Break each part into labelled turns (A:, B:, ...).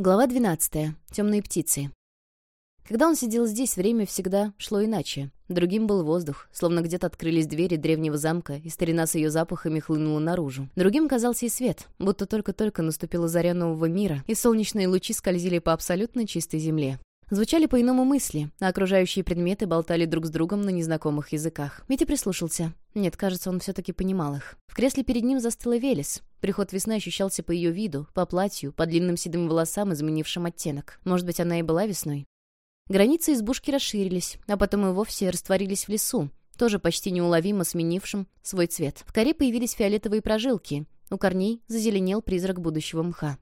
A: Глава 12. Темные птицы. Когда он сидел здесь, время всегда шло иначе. Другим был воздух, словно где-то открылись двери древнего замка, и старина с ее запахами хлынула наружу. Другим казался и свет, будто только-только наступила заря нового мира, и солнечные лучи скользили по абсолютно чистой земле. Звучали по-иному мысли, а окружающие предметы болтали друг с другом на незнакомых языках. Митя прислушался. Нет, кажется, он все-таки понимал их. В кресле перед ним застыла Велес. Приход весны ощущался по ее виду, по платью, по длинным седым волосам, изменившим оттенок. Может быть, она и была весной? Границы избушки расширились, а потом и вовсе растворились в лесу, тоже почти неуловимо сменившим свой цвет. В коре появились фиолетовые прожилки. У корней зазеленел призрак будущего мха.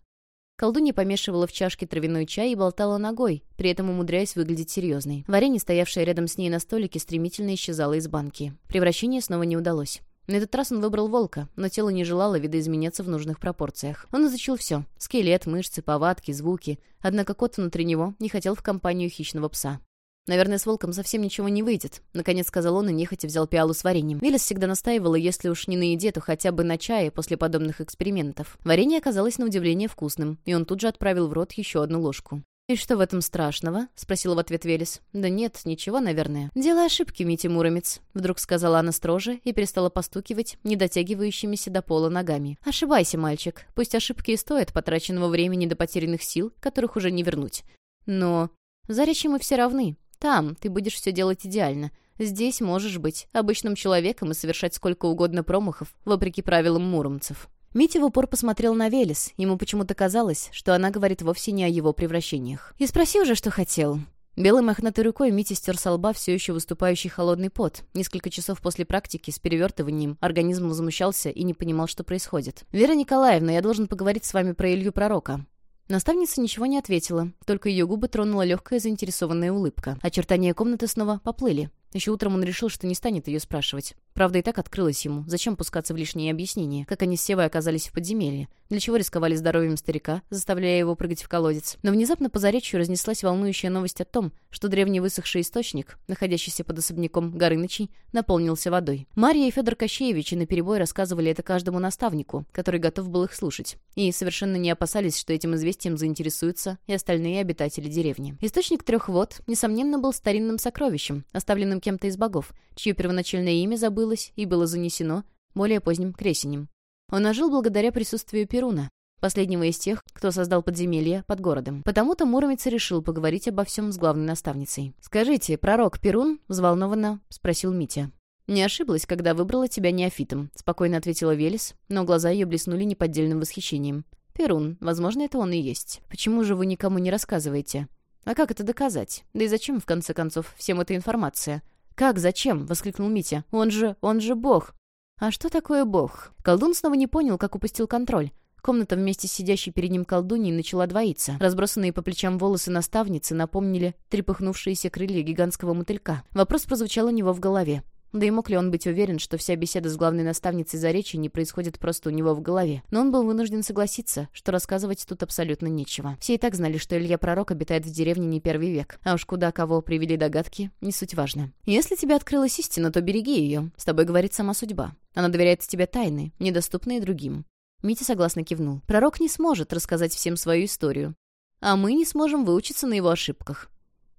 A: Колдунья помешивала в чашке травяной чай и болтала ногой, при этом умудряясь выглядеть серьезной. Варенье, стоявшее рядом с ней на столике, стремительно исчезало из банки. Превращение снова не удалось. На этот раз он выбрал волка, но тело не желало видоизменяться в нужных пропорциях. Он изучил все — скелет, мышцы, повадки, звуки. Однако кот внутри него не хотел в компанию хищного пса. «Наверное, с волком совсем ничего не выйдет», — наконец сказал он и нехотя взял пиалу с вареньем. Виллис всегда настаивала, если уж не на еде, то хотя бы на чае после подобных экспериментов. Варенье оказалось на удивление вкусным, и он тут же отправил в рот еще одну ложку. «И что в этом страшного?» — спросила в ответ Велес. «Да нет, ничего, наверное. Дело ошибки, Митя Муромец», — вдруг сказала она строже и перестала постукивать недотягивающимися до пола ногами. «Ошибайся, мальчик. Пусть ошибки и стоят потраченного времени до потерянных сил, которых уже не вернуть. Но в Заречье мы все равны. Там ты будешь все делать идеально. Здесь можешь быть обычным человеком и совершать сколько угодно промахов, вопреки правилам муромцев». Митя в упор посмотрел на Велес. Ему почему-то казалось, что она говорит вовсе не о его превращениях. «И спроси уже, что хотел». Белой мохнатой рукой Митя стер со лба все еще выступающий холодный пот. Несколько часов после практики с перевертыванием организм возмущался и не понимал, что происходит. «Вера Николаевна, я должен поговорить с вами про Илью Пророка». Наставница ничего не ответила, только ее губы тронула легкая заинтересованная улыбка. Очертания комнаты снова поплыли. Еще утром он решил, что не станет ее спрашивать. Правда, и так открылась ему. Зачем пускаться в лишние объяснения? Как они с Севой оказались в подземелье? Для чего рисковали здоровьем старика, заставляя его прыгать в колодец? Но внезапно по заречью разнеслась волнующая новость о том, что древний высохший источник, находящийся под особняком Горынычей, наполнился водой. Марья и Федор Кощеевичи наперебой рассказывали это каждому наставнику, который готов был их слушать. И совершенно не опасались, что этим известием заинтересуются и остальные обитатели деревни. Источник трех вод, несомненно, был старинным сокровищем, оставленным кем-то из богов, чье первоначальное имя забылось и было занесено более поздним кресенем. Он ожил благодаря присутствию Перуна, последнего из тех, кто создал подземелье под городом. Потому-то Муромец решил поговорить обо всем с главной наставницей. «Скажите, пророк Перун?» — взволнованно спросил Митя. «Не ошиблась, когда выбрала тебя неофитом», — спокойно ответила Велес, но глаза ее блеснули неподдельным восхищением. «Перун, возможно, это он и есть. Почему же вы никому не рассказываете?» «А как это доказать? Да и зачем, в конце концов, всем эта информация?» «Как, зачем?» — воскликнул Митя. «Он же... он же бог!» «А что такое бог?» Колдун снова не понял, как упустил контроль. Комната вместе с сидящей перед ним колдуньей начала двоиться. Разбросанные по плечам волосы наставницы напомнили трепыхнувшиеся крылья гигантского мотылька. Вопрос прозвучал у него в голове. Да и мог ли он быть уверен, что вся беседа с главной наставницей Заречья не происходит просто у него в голове? Но он был вынужден согласиться, что рассказывать тут абсолютно нечего. Все и так знали, что Илья Пророк обитает в деревне не первый век. А уж куда кого привели догадки, не суть важно. Если тебе открылась истина, то береги ее. С тобой говорит сама судьба. Она доверяет тебе тайны, недоступные другим. Митя согласно кивнул. Пророк не сможет рассказать всем свою историю. А мы не сможем выучиться на его ошибках.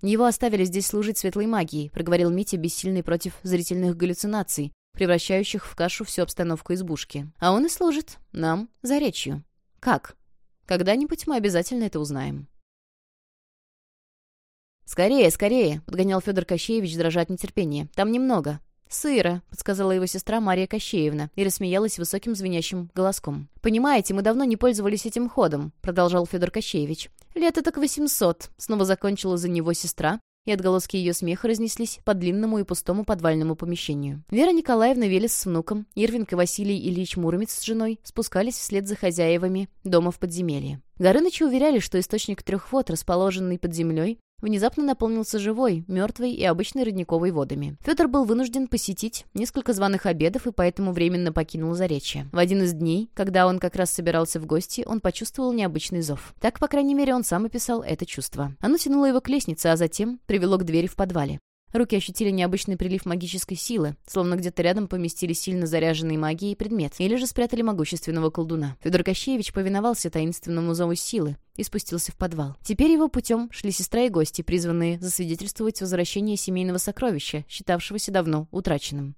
A: «Его оставили здесь служить светлой магией», — проговорил Митя, бессильный против зрительных галлюцинаций, превращающих в кашу всю обстановку избушки. «А он и служит. Нам. За речью. Как? Когда-нибудь мы обязательно это узнаем». «Скорее, скорее!» — подгонял Федор Кощеевич, дрожа от нетерпения. «Там немного». «Сыро», — подсказала его сестра Мария Кощеевна и рассмеялась высоким звенящим голоском. «Понимаете, мы давно не пользовались этим ходом», — продолжал Федор Кощеевич. «Лет так восемьсот», — снова закончила за него сестра, и отголоски ее смеха разнеслись по длинному и пустому подвальному помещению. Вера Николаевна Велес с внуком, Ирвинг и Василий Ильич Муромец с женой спускались вслед за хозяевами дома в подземелье. Горынычи уверяли, что источник трех вод, расположенный под землей, внезапно наполнился живой, мертвой и обычной родниковой водами. Федор был вынужден посетить несколько званых обедов и поэтому временно покинул Заречье. В один из дней, когда он как раз собирался в гости, он почувствовал необычный зов. Так, по крайней мере, он сам описал это чувство. Оно тянуло его к лестнице, а затем привело к двери в подвале. Руки ощутили необычный прилив магической силы, словно где-то рядом поместили сильно заряженный магией предмет, или же спрятали могущественного колдуна. Федор Кощеевич повиновался таинственному зову силы, и спустился в подвал. Теперь его путем шли сестра и гости, призванные засвидетельствовать возвращение семейного сокровища, считавшегося давно утраченным.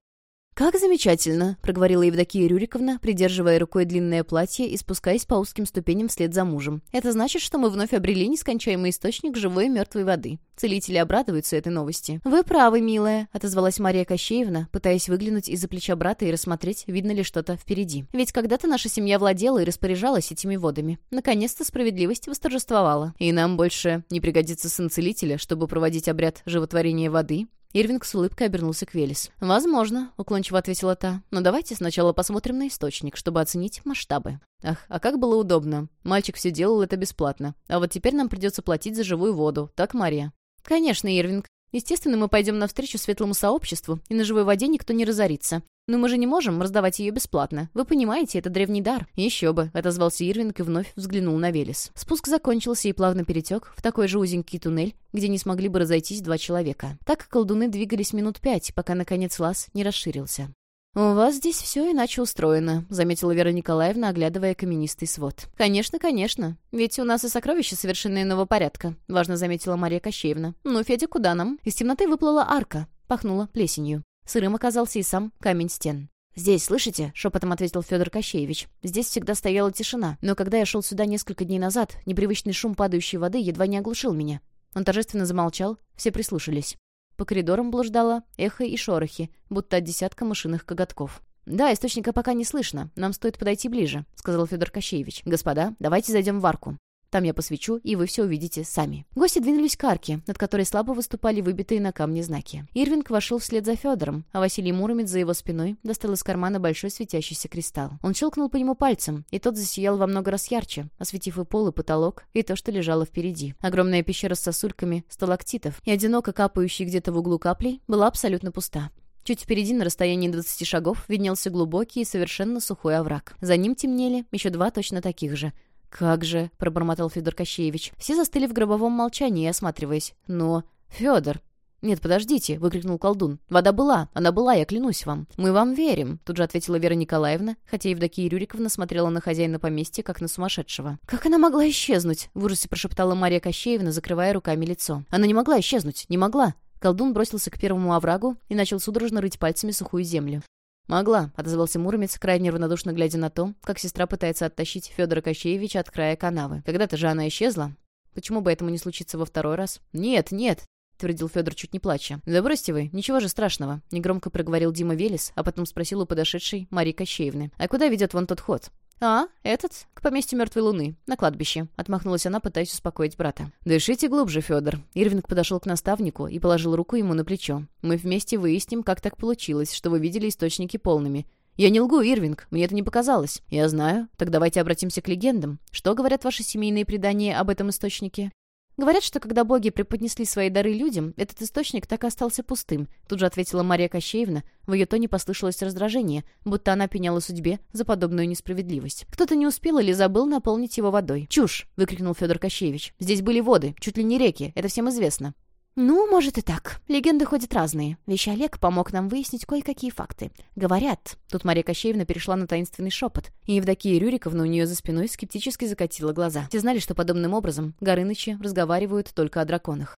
A: «Как замечательно!» — проговорила Евдокия Рюриковна, придерживая рукой длинное платье и спускаясь по узким ступеням вслед за мужем. «Это значит, что мы вновь обрели нескончаемый источник живой и мертвой воды. Целители обрадуются этой новости». «Вы правы, милая», — отозвалась Мария Кощеевна, пытаясь выглянуть из-за плеча брата и рассмотреть, видно ли что-то впереди. «Ведь когда-то наша семья владела и распоряжалась этими водами. Наконец-то справедливость восторжествовала. И нам больше не пригодится сын целителя, чтобы проводить обряд животворения воды, Ирвинг с улыбкой обернулся к Велес. «Возможно», — уклончиво ответила та. «Но давайте сначала посмотрим на источник, чтобы оценить масштабы». Ах, а как было удобно. Мальчик все делал это бесплатно. А вот теперь нам придется платить за живую воду. Так, Мария? «Конечно, Ирвинг. Естественно, мы пойдем навстречу светлому сообществу, и на живой воде никто не разорится. Но мы же не можем раздавать ее бесплатно. Вы понимаете, это древний дар. Еще бы, отозвался Ирвинг и вновь взглянул на Велес. Спуск закончился и плавно перетек в такой же узенький туннель, где не смогли бы разойтись два человека. Так колдуны двигались минут пять, пока, наконец, лаз не расширился. «У вас здесь все иначе устроено», — заметила Вера Николаевна, оглядывая каменистый свод. «Конечно, конечно. Ведь у нас и сокровища совершенно иного порядка», — важно заметила Мария Кощеевна. «Ну, Федя, куда нам?» Из темноты выплыла арка, пахнула плесенью. Сырым оказался и сам камень стен. «Здесь, слышите?» — шепотом ответил Федор Кощеевич. «Здесь всегда стояла тишина, но когда я шел сюда несколько дней назад, непривычный шум падающей воды едва не оглушил меня». Он торжественно замолчал, все прислушались. По коридорам блуждало эхо и шорохи, будто от десятка мышиных коготков. «Да, источника пока не слышно. Нам стоит подойти ближе», — сказал Федор Кощеевич. «Господа, давайте зайдем в арку. Там я посвечу, и вы все увидите сами». Гости двинулись к арке, над которой слабо выступали выбитые на камне знаки. Ирвинг вошел вслед за Федором, а Василий Муромец за его спиной достал из кармана большой светящийся кристалл. Он щелкнул по нему пальцем, и тот засиял во много раз ярче, осветив и пол, и потолок, и то, что лежало впереди. Огромная пещера с сосульками сталактитов и одиноко капающей где-то в углу каплей была абсолютно пуста. Чуть впереди, на расстоянии 20 шагов, виднелся глубокий и совершенно сухой овраг. За ним темнели еще два точно таких же. «Как же!» — пробормотал Федор Кощеевич. Все застыли в гробовом молчании, осматриваясь. «Но... Федор!» «Нет, подождите!» — выкрикнул колдун. «Вода была! Она была, я клянусь вам!» «Мы вам верим!» — тут же ответила Вера Николаевна, хотя Евдокия Рюриковна смотрела на хозяина поместья, как на сумасшедшего. «Как она могла исчезнуть?» — в ужасе прошептала Мария Кощеевна, закрывая руками лицо. «Она не могла исчезнуть! Не могла!» Колдун бросился к первому оврагу и начал судорожно рыть пальцами сухую землю. «Могла», — отозвался Муромец, крайне равнодушно глядя на то, как сестра пытается оттащить Федора Кощеевича от края канавы. «Когда-то же она исчезла. Почему бы этому не случиться во второй раз?» «Нет, нет», — твердил Федор, чуть не плача. «Да бросьте вы, ничего же страшного», — негромко проговорил Дима Велес, а потом спросил у подошедшей Марии Кощеевны. «А куда ведет вон тот ход?» «А, этот? К поместью мертвой луны, на кладбище», — отмахнулась она, пытаясь успокоить брата. «Дышите глубже, Федор». Ирвинг подошел к наставнику и положил руку ему на плечо. «Мы вместе выясним, как так получилось, что вы видели источники полными. «Я не лгу, Ирвинг, мне это не показалось». «Я знаю. Так давайте обратимся к легендам. Что говорят ваши семейные предания об этом источнике?» Говорят, что когда боги преподнесли свои дары людям, этот источник так и остался пустым. Тут же ответила Мария Кощеевна. В ее тоне послышалось раздражение, будто она пеняла судьбе за подобную несправедливость. Кто-то не успел или забыл наполнить его водой. «Чушь!» — выкрикнул Федор Кощеевич. «Здесь были воды, чуть ли не реки, это всем известно». «Ну, может и так. Легенды ходят разные. Вещь Олег помог нам выяснить кое-какие факты. Говорят...» Тут Мария Кощеевна перешла на таинственный шепот, и Евдокия Рюриковна у нее за спиной скептически закатила глаза. Все знали, что подобным образом Горынычи разговаривают только о драконах.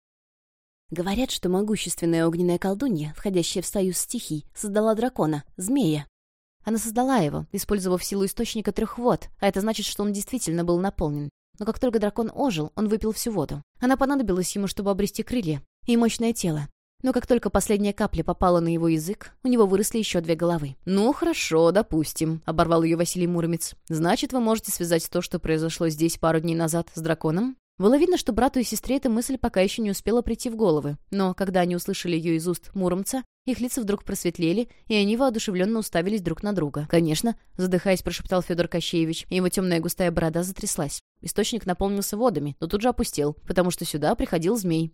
A: Говорят, что могущественная огненная колдунья, входящая в союз стихий, создала дракона, змея. Она создала его, использовав силу источника трех вод, а это значит, что он действительно был наполнен. Но как только дракон ожил, он выпил всю воду. Она понадобилась ему, чтобы обрести крылья и мощное тело. Но как только последняя капля попала на его язык, у него выросли еще две головы. «Ну, хорошо, допустим», — оборвал ее Василий Муромец. «Значит, вы можете связать то, что произошло здесь пару дней назад, с драконом?» Было видно, что брату и сестре эта мысль пока еще не успела прийти в головы, но когда они услышали ее из уст Муромца, их лица вдруг просветлели, и они воодушевленно уставились друг на друга. «Конечно», — задыхаясь, прошептал Федор Кощеевич, и его темная густая борода затряслась. Источник наполнился водами, но тут же опустел, потому что сюда приходил змей.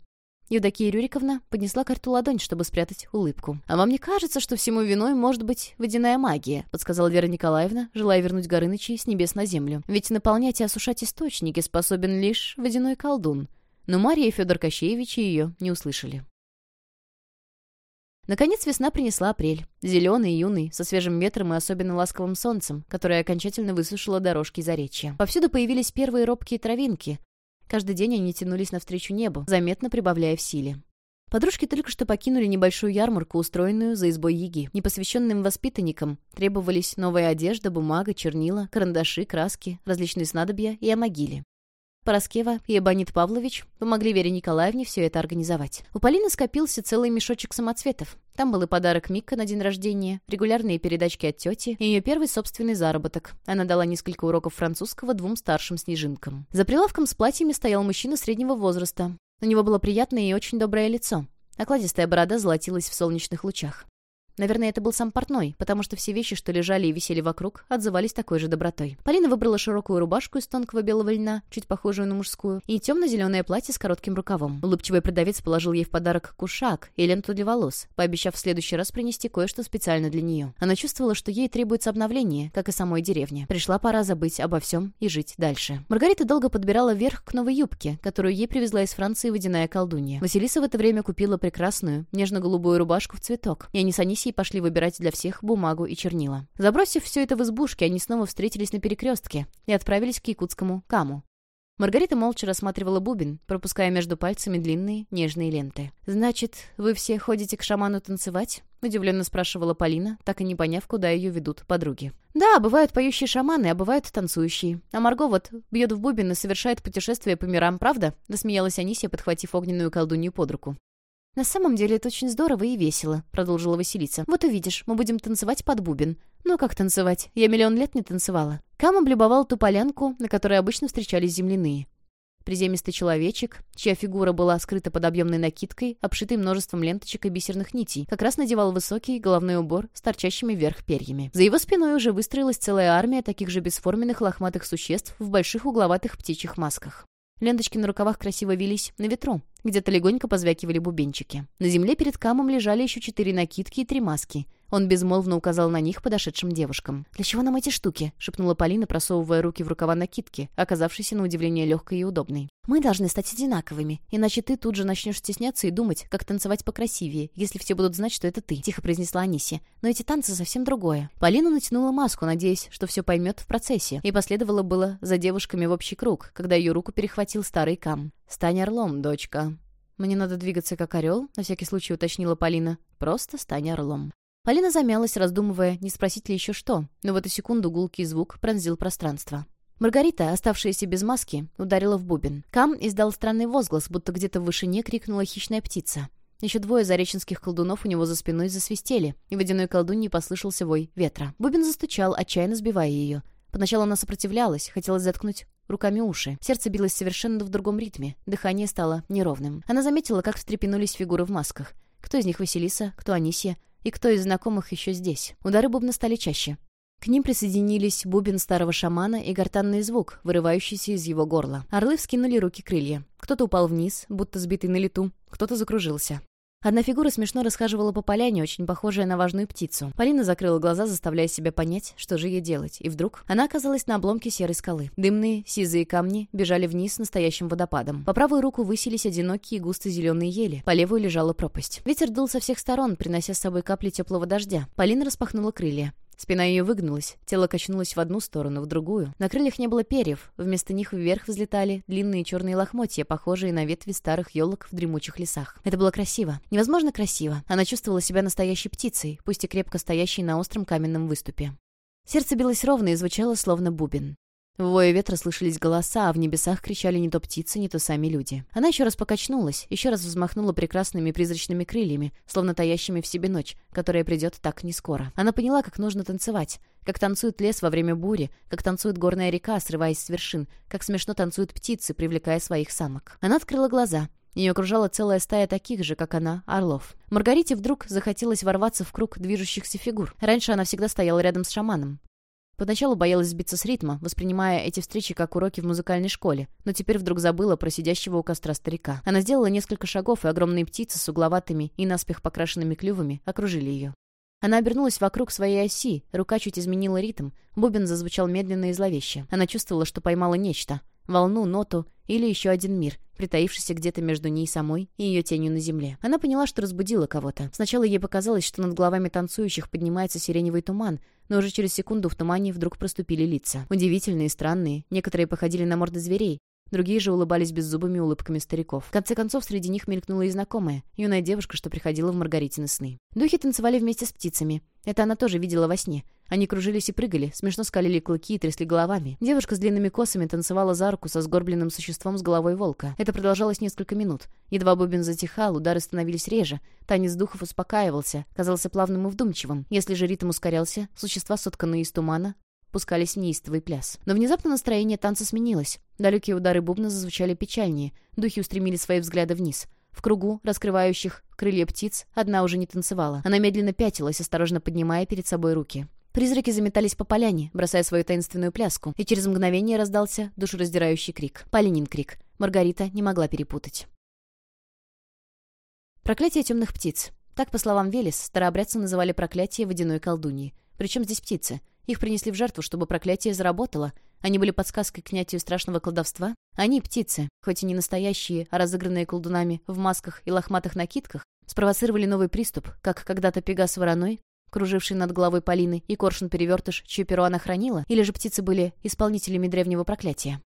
A: Евдокия Рюриковна поднесла карту ладонь, чтобы спрятать улыбку. «А вам не кажется, что всему виной может быть водяная магия?» — подсказала Вера Николаевна, желая вернуть Горынычей с небес на землю. «Ведь наполнять и осушать источники способен лишь водяной колдун». Но Мария и Федор Кощеевичи ее не услышали. Наконец весна принесла апрель. Зеленый, юный, со свежим ветром и особенно ласковым солнцем, которое окончательно высушило дорожки заречья. Повсюду появились первые робкие травинки, Каждый день они тянулись навстречу небу, заметно прибавляя в силе. Подружки только что покинули небольшую ярмарку, устроенную за избой Яги. Непосвященным воспитанникам требовались новая одежда, бумага, чернила, карандаши, краски, различные снадобья и амагили. Пороскева и Эбонит Павлович помогли Вере Николаевне все это организовать. У Полины скопился целый мешочек самоцветов. Там был и подарок Микка на день рождения, регулярные передачки от тети и ее первый собственный заработок. Она дала несколько уроков французского двум старшим снежинкам. За прилавком с платьями стоял мужчина среднего возраста. У него было приятное и очень доброе лицо. Окладистая борода золотилась в солнечных лучах. Наверное, это был сам портной, потому что все вещи, что лежали и висели вокруг, отзывались такой же добротой. Полина выбрала широкую рубашку из тонкого белого льна, чуть похожую на мужскую, и темно-зеленое платье с коротким рукавом. Улыбчивый продавец положил ей в подарок кушак и ленту для волос, пообещав в следующий раз принести кое-что специально для нее. Она чувствовала, что ей требуется обновление, как и самой деревне. Пришла пора забыть обо всем и жить дальше. Маргарита долго подбирала верх к новой юбке, которую ей привезла из Франции водяная колдунья. Василиса в это время купила прекрасную, нежно-голубую рубашку в цветок, и они с Анисией пошли выбирать для всех бумагу и чернила. Забросив все это в избушке, они снова встретились на перекрестке и отправились к якутскому Каму. Маргарита молча рассматривала бубен, пропуская между пальцами длинные, нежные ленты. «Значит, вы все ходите к шаману танцевать?» — удивленно спрашивала Полина, так и не поняв, куда ее ведут подруги. «Да, бывают поющие шаманы, а бывают танцующие. А Марго вот бьет в бубен и совершает путешествие по мирам, правда?» — засмеялась Анисия, подхватив огненную колдунью под руку. «На самом деле это очень здорово и весело», — продолжила Василиса. «Вот увидишь, мы будем танцевать под бубен». «Ну как танцевать? Я миллион лет не танцевала». Кам облюбовал ту полянку, на которой обычно встречались земляные. Приземистый человечек, чья фигура была скрыта под объемной накидкой, обшитой множеством ленточек и бисерных нитей, как раз надевал высокий головной убор с торчащими вверх перьями. За его спиной уже выстроилась целая армия таких же бесформенных лохматых существ в больших угловатых птичьих масках. Ленточки на рукавах красиво велись на ветру. Где-то легонько позвякивали бубенчики. На земле перед камом лежали еще четыре накидки и три маски. Он безмолвно указал на них подошедшим девушкам. «Для чего нам эти штуки?» — шепнула Полина, просовывая руки в рукава накидки, оказавшейся на удивление легкой и удобной. «Мы должны стать одинаковыми, иначе ты тут же начнешь стесняться и думать, как танцевать покрасивее, если все будут знать, что это ты», — тихо произнесла Анисия. «Но эти танцы совсем другое». Полина натянула маску, надеясь, что все поймет в процессе, и последовало было за девушками в общий круг, когда ее руку перехватил старый кам. «Стань орлом, дочка». «Мне надо двигаться как орел», — на всякий случай уточнила Полина. «Просто стань орлом». Полина замялась, раздумывая, не спросить ли еще что, но в эту секунду гулкий звук пронзил пространство. Маргарита, оставшаяся без маски, ударила в бубен. Кам издал странный возглас, будто где-то в вышине крикнула хищная птица. Еще двое зареченских колдунов у него за спиной засвистели, и водяной колдуньи послышался вой ветра. Бубен застучал, отчаянно сбивая ее. Поначалу она сопротивлялась, хотелось заткнуть руками уши. Сердце билось совершенно в другом ритме, дыхание стало неровным. Она заметила, как встрепенулись фигуры в масках. Кто из них Василиса, кто Анисия, и кто из знакомых еще здесь. Удары бубна стали чаще. К ним присоединились бубен старого шамана и гортанный звук, вырывающийся из его горла. Орлы вскинули руки крылья. Кто-то упал вниз, будто сбитый на лету, кто-то закружился. Одна фигура смешно расхаживала по поляне, очень похожая на важную птицу. Полина закрыла глаза, заставляя себя понять, что же ей делать. И вдруг она оказалась на обломке серой скалы. Дымные, сизые камни бежали вниз настоящим водопадом. По правую руку высились одинокие густо-зеленые ели. По левую лежала пропасть. Ветер дул со всех сторон, принося с собой капли теплого дождя. Полина распахнула крылья. Спина ее выгнулась, тело качнулось в одну сторону, в другую. На крыльях не было перьев, вместо них вверх взлетали длинные черные лохмотья, похожие на ветви старых елок в дремучих лесах. Это было красиво. Невозможно красиво. Она чувствовала себя настоящей птицей, пусть и крепко стоящей на остром каменном выступе. Сердце билось ровно и звучало словно бубен. В вое ветра слышались голоса, а в небесах кричали не то птицы, не то сами люди. Она еще раз покачнулась, еще раз взмахнула прекрасными призрачными крыльями, словно таящими в себе ночь, которая придет так не скоро. Она поняла, как нужно танцевать, как танцует лес во время бури, как танцует горная река, срываясь с вершин, как смешно танцуют птицы, привлекая своих самок. Она открыла глаза. Ее окружала целая стая таких же, как она, орлов. Маргарите вдруг захотелось ворваться в круг движущихся фигур. Раньше она всегда стояла рядом с шаманом. Поначалу боялась сбиться с ритма, воспринимая эти встречи как уроки в музыкальной школе, но теперь вдруг забыла про сидящего у костра старика. Она сделала несколько шагов, и огромные птицы с угловатыми и наспех покрашенными клювами окружили ее. Она обернулась вокруг своей оси, рука чуть изменила ритм, бубен зазвучал медленно и зловеще. Она чувствовала, что поймала нечто — волну, ноту или еще один мир, притаившийся где-то между ней самой и ее тенью на земле. Она поняла, что разбудила кого-то. Сначала ей показалось, что над головами танцующих поднимается сиреневый туман, но уже через секунду в тумане вдруг проступили лица. Удивительные, странные, некоторые походили на морды зверей, Другие же улыбались беззубыми улыбками стариков. В конце концов, среди них мелькнула и знакомая, юная девушка, что приходила в Маргаритины сны. Духи танцевали вместе с птицами. Это она тоже видела во сне. Они кружились и прыгали, смешно скалили клыки и трясли головами. Девушка с длинными косами танцевала за руку со сгорбленным существом с головой волка. Это продолжалось несколько минут. Едва бубен затихал, удары становились реже. Танец духов успокаивался, казался плавным и вдумчивым. Если же ритм ускорялся, существа, сотканные из тумана, пускались в неистовый пляс. Но внезапно настроение танца сменилось. Далекие удары бубна зазвучали печальнее. Духи устремили свои взгляды вниз. В кругу, раскрывающих крылья птиц, одна уже не танцевала. Она медленно пятилась, осторожно поднимая перед собой руки. Призраки заметались по поляне, бросая свою таинственную пляску, и через мгновение раздался душераздирающий крик. Полинин крик. Маргарита не могла перепутать. Проклятие темных птиц. Так, по словам Велес, старообрядцы называли проклятие водяной колдуньи. Причем здесь птицы? Их принесли в жертву, чтобы проклятие заработало. Они были подсказкой к снятию страшного колдовства. Они, птицы, хоть и не настоящие, а разыгранные колдунами в масках и лохматых накидках, спровоцировали новый приступ, как когда-то Пегас вороной, круживший над головой Полины, и коршун-перевертыш, чье перо она хранила, или же птицы были исполнителями древнего проклятия.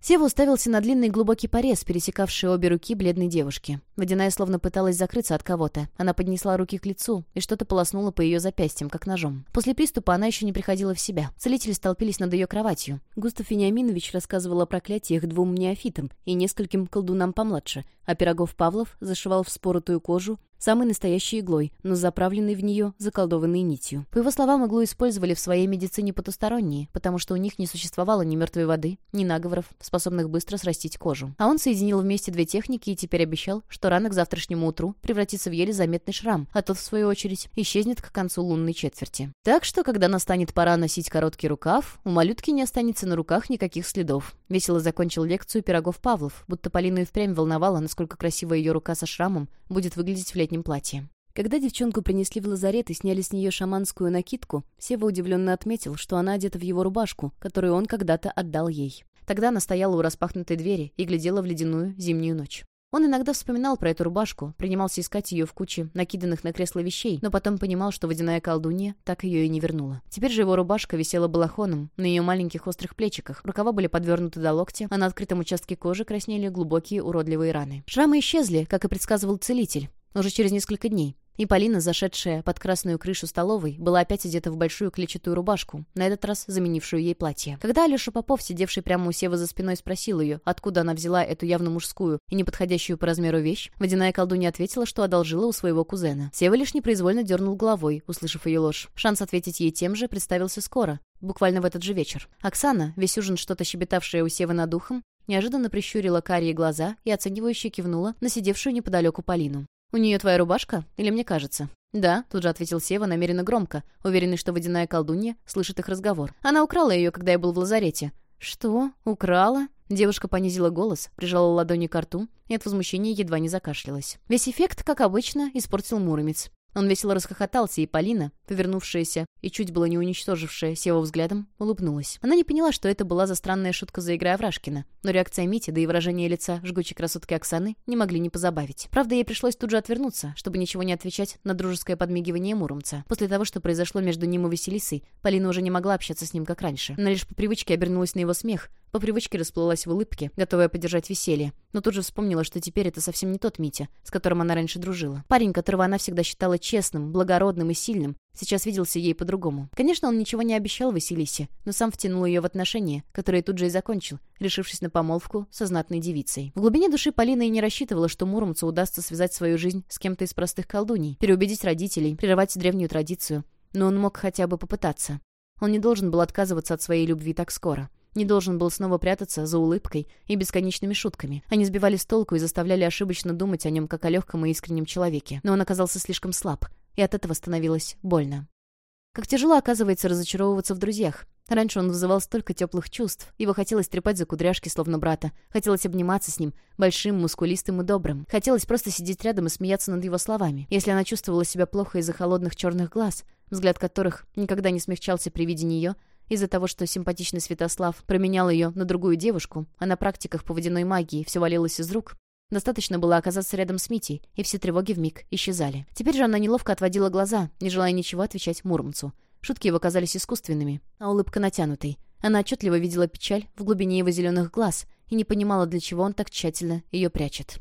A: Сева уставился на длинный глубокий порез, пересекавший обе руки бледной девушки. Водяная словно пыталась закрыться от кого-то. Она поднесла руки к лицу, и что-то полоснуло по ее запястьям, как ножом. После приступа она еще не приходила в себя. Целители столпились над ее кроватью. Густав Вениаминович рассказывал о проклятиях двум неофитам и нескольким колдунам помладше, а Пирогов Павлов зашивал в споротую кожу самой настоящей иглой, но заправленной в нее заколдованной нитью. По его словам, иглу использовали в своей медицине потусторонние, потому что у них не существовало ни мертвой воды, ни наговоров, способных быстро срастить кожу. А он соединил вместе две техники и теперь обещал, что рано к завтрашнему утру превратится в еле заметный шрам, а тот, в свою очередь, исчезнет к концу лунной четверти. Так что, когда настанет пора носить короткий рукав, у малютки не останется на руках никаких следов. Весело закончил лекцию Пирогов Павлов, будто Полину и впрямь волновала, насколько красиво ее рука со шрамом будет выглядеть в летнем платье. Когда девчонку принесли в лазарет и сняли с нее шаманскую накидку, Сева удивленно отметил, что она одета в его рубашку, которую он когда-то отдал ей. Тогда она стояла у распахнутой двери и глядела в ледяную зимнюю ночь. Он иногда вспоминал про эту рубашку, принимался искать ее в куче накиданных на кресло вещей, но потом понимал, что водяная колдунья так ее и не вернула. Теперь же его рубашка висела балахоном на ее маленьких острых плечиках, рукава были подвернуты до локтя, а на открытом участке кожи краснели глубокие уродливые раны. Шрамы исчезли, как и предсказывал целитель, уже через несколько дней. И Полина, зашедшая под красную крышу столовой, была опять одета в большую клетчатую рубашку, на этот раз заменившую ей платье. Когда Алеша Попов, сидевший прямо у Сева за спиной, спросил ее, откуда она взяла эту явно мужскую и неподходящую по размеру вещь, водяная колдунья ответила, что одолжила у своего кузена. Сева лишь непроизвольно дернул головой, услышав ее ложь. Шанс ответить ей тем же представился скоро, буквально в этот же вечер. Оксана, весь ужин что-то щебетавшая у Сева над ухом, неожиданно прищурила карие глаза и оценивающе кивнула на сидевшую неподалеку Полину. «У нее твоя рубашка? Или мне кажется?» «Да», — тут же ответил Сева намеренно громко, уверенный, что водяная колдунья слышит их разговор. «Она украла ее, когда я был в лазарете». «Что? Украла?» Девушка понизила голос, прижала ладони к рту и от возмущения едва не закашлялась. Весь эффект, как обычно, испортил Муромец. Он весело расхохотался, и Полина, повернувшаяся и чуть было не уничтожившая Севу взглядом, улыбнулась. Она не поняла, что это была за странная шутка за игрой Аврашкина, но реакция Мити, да и выражение лица жгучей красотки Оксаны не могли не позабавить. Правда, ей пришлось тут же отвернуться, чтобы ничего не отвечать на дружеское подмигивание Муромца. После того, что произошло между ним и Василисой, Полина уже не могла общаться с ним как раньше. Она лишь по привычке обернулась на его смех, по привычке расплылась в улыбке, готовая поддержать веселье, но тут же вспомнила, что теперь это совсем не тот Митя, с которым она раньше дружила. Парень, которого она всегда считала честным, благородным и сильным, сейчас виделся ей по-другому. Конечно, он ничего не обещал Василисе, но сам втянул ее в отношения, которые тут же и закончил, решившись на помолвку со знатной девицей. В глубине души Полина и не рассчитывала, что Муромцу удастся связать свою жизнь с кем-то из простых колдуний, переубедить родителей, прервать древнюю традицию. Но он мог хотя бы попытаться. Он не должен был отказываться от своей любви так скоро не должен был снова прятаться за улыбкой и бесконечными шутками. Они сбивали с толку и заставляли ошибочно думать о нем как о легком и искреннем человеке. Но он оказался слишком слаб, и от этого становилось больно. Как тяжело, оказывается, разочаровываться в друзьях. Раньше он вызывал столько теплых чувств. Его хотелось трепать за кудряшки, словно брата. Хотелось обниматься с ним, большим, мускулистым и добрым. Хотелось просто сидеть рядом и смеяться над его словами. Если она чувствовала себя плохо из-за холодных черных глаз, взгляд которых никогда не смягчался при виде нее, из-за того, что симпатичный Святослав променял ее на другую девушку, а на практиках по водяной магии все валилось из рук, достаточно было оказаться рядом с Митей, и все тревоги вмиг исчезали. Теперь же она неловко отводила глаза, не желая ничего отвечать Муромцу. Шутки его казались искусственными, а улыбка натянутой. Она отчетливо видела печаль в глубине его зеленых глаз и не понимала, для чего он так тщательно ее прячет.